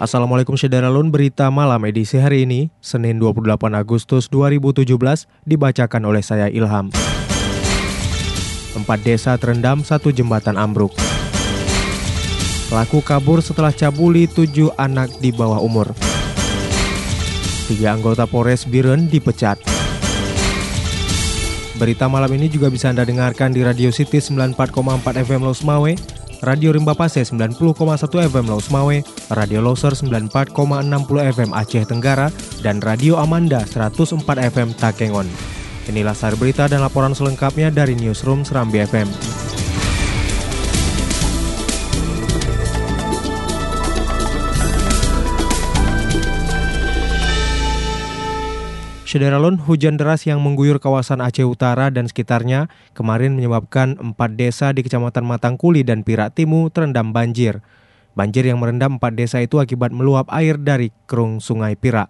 Assalamualaikum Syederalun, berita malam edisi hari ini, Senin 28 Agustus 2017, dibacakan oleh saya Ilham. Empat desa terendam, satu jembatan ambruk. Pelaku kabur setelah cabuli tujuh anak di bawah umur. Tiga anggota Polres Biren dipecat. Berita malam ini juga bisa Anda dengarkan di Radio City 94,4 FM Los Mawe, Radio Rimba Pase 90,1 FM Laus Mawe, Radio Loser 94,60 FM Aceh Tenggara, dan Radio Amanda 104 FM Takengon. Inilah sar berita dan laporan selengkapnya dari Newsroom Serambi FM. Syederalun, hujan deras yang mengguyur kawasan Aceh Utara dan sekitarnya kemarin menyebabkan empat desa di Kecamatan Matangkuli dan Pirak Timu terendam banjir. Banjir yang merendam empat desa itu akibat meluap air dari kerung sungai Pirak.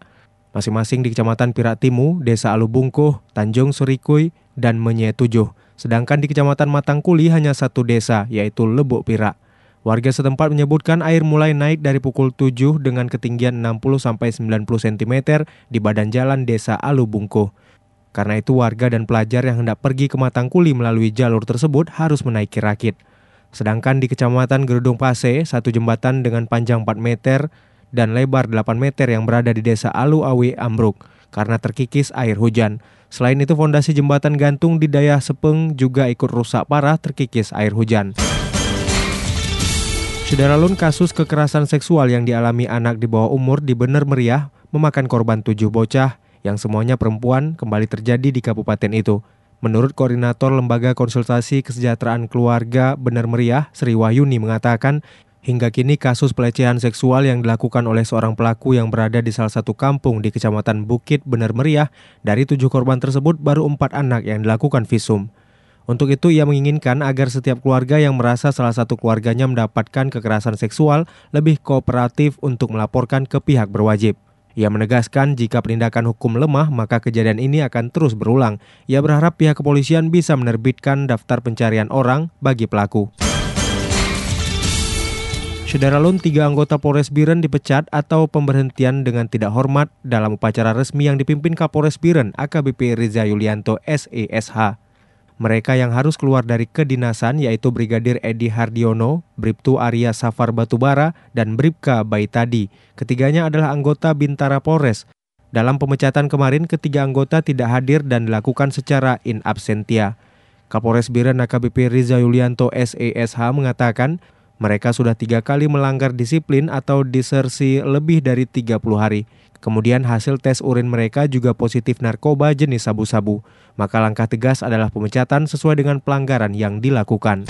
Masing-masing di Kecamatan Pirak Timu, Desa Alubungkuh, Tanjung Surikui, dan Menye Tujuh. Sedangkan di Kecamatan Matangkuli hanya satu desa, yaitu Lebuk Pirak. Warga setempat menyebutkan air mulai naik dari pukul 7 dengan ketinggian 60-90 cm di badan jalan desa Alubungku. Karena itu warga dan pelajar yang hendak pergi ke Matangkuli melalui jalur tersebut harus menaiki rakit. Sedangkan di Kecamatan Gerudung Pase, satu jembatan dengan panjang 4 meter dan lebar 8 meter yang berada di desa Alu Awi ambruk karena terkikis air hujan. Selain itu fondasi jembatan gantung di Daya Sepeng juga ikut rusak parah terkikis air hujan. Sederalun kasus kekerasan seksual yang dialami anak di bawah umur di Bener Meriah memakan korban tujuh bocah yang semuanya perempuan kembali terjadi di kabupaten itu. Menurut Koordinator Lembaga Konsultasi Kesejahteraan Keluarga Bener Meriah, Sri Wahyuni mengatakan, hingga kini kasus pelecehan seksual yang dilakukan oleh seorang pelaku yang berada di salah satu kampung di Kecamatan Bukit Bener Meriah, dari tujuh korban tersebut baru empat anak yang dilakukan visum. Untuk itu ia menginginkan agar setiap keluarga yang merasa salah satu keluarganya mendapatkan kekerasan seksual lebih kooperatif untuk melaporkan ke pihak berwajib. Ia menegaskan jika penindakan hukum lemah maka kejadian ini akan terus berulang. Ia berharap pihak kepolisian bisa menerbitkan daftar pencarian orang bagi pelaku. Syederalun tiga anggota Polres Biren dipecat atau pemberhentian dengan tidak hormat dalam upacara resmi yang dipimpin Kapolres Biren AKBP Riza Yulianto SESH. Mereka yang harus keluar dari kedinasan yaitu Brigadir Edi Hardiono, Bribtu Arya Safar Batubara, dan Bribka Baitadi. Ketiganya adalah anggota Bintara Polres. Dalam pemecatan kemarin, ketiga anggota tidak hadir dan dilakukan secara in absentia. Kapolres Biren AKBP Riza Yulianto SESH mengatakan, mereka sudah tiga kali melanggar disiplin atau disersi lebih dari 30 hari. Kemudian hasil tes urin mereka juga positif narkoba jenis sabu-sabu. Maka langkah tegas adalah pemecatan sesuai dengan pelanggaran yang dilakukan.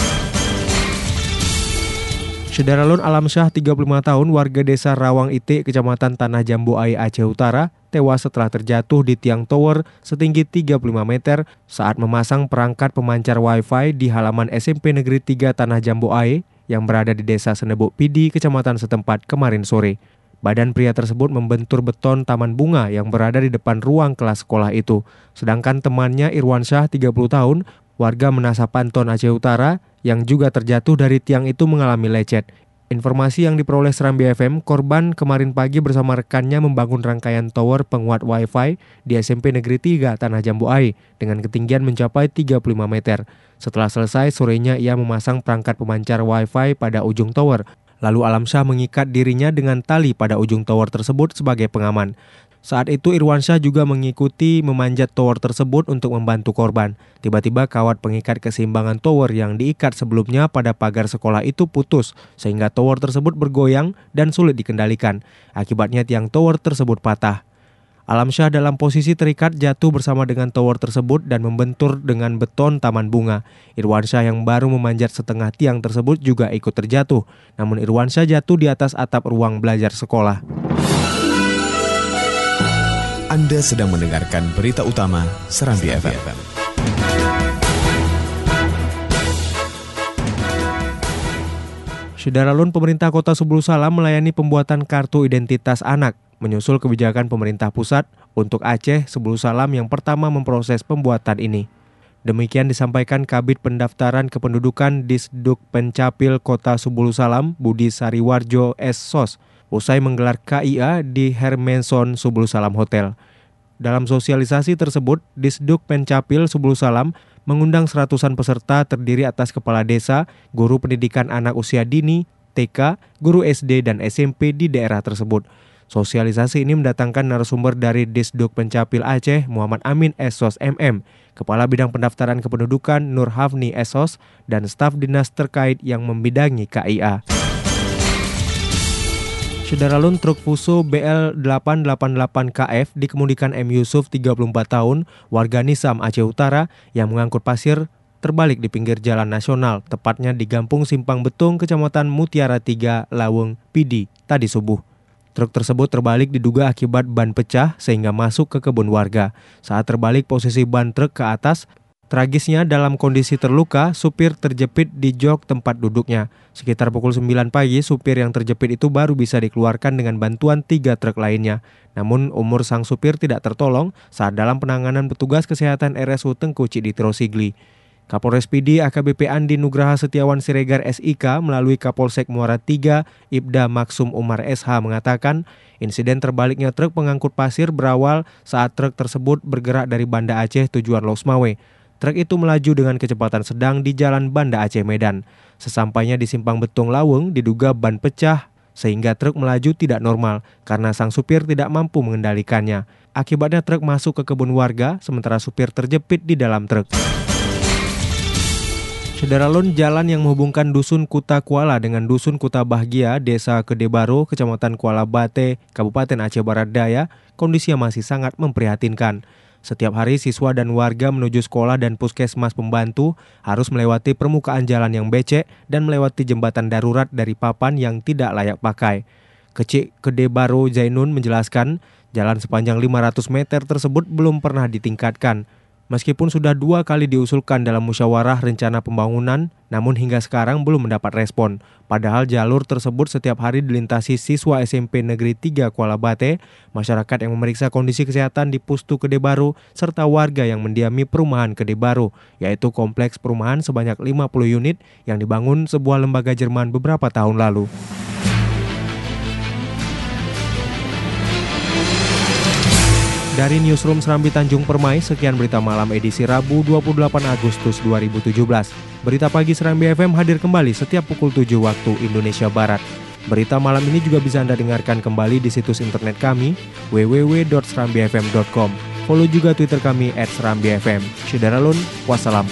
Syederalun Alam Syah 35 tahun warga desa Rawang Ite, Kecamatan Tanah Jambu Ai Aceh Utara, tewas setelah terjatuh di tiang tower setinggi 35 meter saat memasang perangkat pemancar wifi di halaman SMP Negeri 3 Tanah Jambu Ai yang berada di desa Senebuk Pidi, Kecamatan setempat kemarin sore. Badan pria tersebut membentur beton taman bunga yang berada di depan ruang kelas sekolah itu. Sedangkan temannya Irwan Syah 30 tahun, warga Menasa Panton Aceh Utara, yang juga terjatuh dari tiang itu mengalami lecet. Informasi yang diperoleh Serambi FM, korban kemarin pagi bersama rekannya membangun rangkaian tower penguat wifi di SMP Negeri 3 Tanah Jambu Ai dengan ketinggian mencapai 35 meter. Setelah selesai, sorenya ia memasang perangkat pemancar wifi pada ujung tower. Lalu Alam Syah mengikat dirinya dengan tali pada ujung tower tersebut sebagai pengaman. Saat itu Irwan Syah juga mengikuti memanjat tower tersebut untuk membantu korban. Tiba-tiba kawat pengikat keseimbangan tower yang diikat sebelumnya pada pagar sekolah itu putus, sehingga tower tersebut bergoyang dan sulit dikendalikan. Akibatnya tiang tower tersebut patah. Alam Syah dalam posisi terikat jatuh bersama dengan tower tersebut dan membentur dengan beton taman bunga. Irwan Syah yang baru memanjat setengah tiang tersebut juga ikut terjatuh. Namun Irwan Syah jatuh di atas atap ruang belajar sekolah. Anda sedang mendengarkan berita utama Serambi FM. Syederalun pemerintah kota Subulu Salam melayani pembuatan kartu identitas anak menyusul kebijakan pemerintah pusat untuk Aceh sebelum Salam yang pertama memproses pembuatan ini. Demikian disampaikan Kabit Pendaftaran Kependudukan Disduk Pencapil Kota Subulu Salam Budi Sariwarjo S. Usai menggelar KIA di Hermanson Subulu Salam Hotel. Dalam sosialisasi tersebut, Disduk Pencapil Subulu Salam mengundang seratusan peserta terdiri atas kepala desa, guru pendidikan anak usia dini, TK, guru SD dan SMP di daerah tersebut. Sosialisasi ini mendatangkan narasumber dari Disduk Pencapil Aceh Muhammad Amin Esos MM, Kepala Bidang Pendaftaran Kependudukan Nur Hafni Esos, dan staf dinas terkait yang membidangi KIA. Sederalun truk Fuso BL888KF dikemudikan M. Yusuf 34 tahun, warga Nisam Aceh Utara yang mengangkut pasir terbalik di pinggir jalan nasional, tepatnya di Gampung Simpang Betung, Kecamatan Mutiara 3, Laweng, Pidi, tadi subuh. Truk tersebut terbalik diduga akibat ban pecah sehingga masuk ke kebun warga. Saat terbalik posisi ban truk ke atas, tragisnya dalam kondisi terluka, supir terjepit di jok tempat duduknya. Sekitar pukul 9 pagi, supir yang terjepit itu baru bisa dikeluarkan dengan bantuan tiga truk lainnya. Namun umur sang supir tidak tertolong saat dalam penanganan petugas kesehatan RSU Tengku di Trosigli. Kapolres PD AKBP Andi Nugraha Setiawan Siregar SIK melalui Kapolsek Muara 3 Ibda Maksum Umar SH mengatakan insiden terbaliknya truk pengangkut pasir berawal saat truk tersebut bergerak dari Banda Aceh tujuan Losmawe. Truk itu melaju dengan kecepatan sedang di jalan Banda Aceh Medan. Sesampainya di Simpang Betung Laweng diduga ban pecah sehingga truk melaju tidak normal karena sang supir tidak mampu mengendalikannya. Akibatnya truk masuk ke kebun warga sementara supir terjepit di dalam truk. Sederalun jalan yang menghubungkan Dusun Kuta Kuala dengan Dusun Kuta Bahagia, Desa Kedebaro, Kecamatan Kuala Bate, Kabupaten Aceh Barat Daya, kondisinya masih sangat memprihatinkan. Setiap hari siswa dan warga menuju sekolah dan puskesmas pembantu harus melewati permukaan jalan yang becek dan melewati jembatan darurat dari papan yang tidak layak pakai. Kecik Kedebaro Zainun menjelaskan, jalan sepanjang 500 meter tersebut belum pernah ditingkatkan. Meskipun sudah dua kali diusulkan dalam musyawarah rencana pembangunan, namun hingga sekarang belum mendapat respon. Padahal jalur tersebut setiap hari dilintasi siswa SMP Negeri 3 Kuala Bate, masyarakat yang memeriksa kondisi kesehatan di Pustu Kede Baru, serta warga yang mendiami perumahan Kede Baru, yaitu kompleks perumahan sebanyak 50 unit yang dibangun sebuah lembaga Jerman beberapa tahun lalu. Dari Newsroom Serambi Tanjung Permai, sekian berita malam edisi Rabu 28 Agustus 2017. Berita pagi Serambi FM hadir kembali setiap pukul 7 waktu Indonesia Barat. Berita malam ini juga bisa Anda dengarkan kembali di situs internet kami www.serambifm.com. Follow juga Twitter kami @serambifm. Syederalun, wassalam.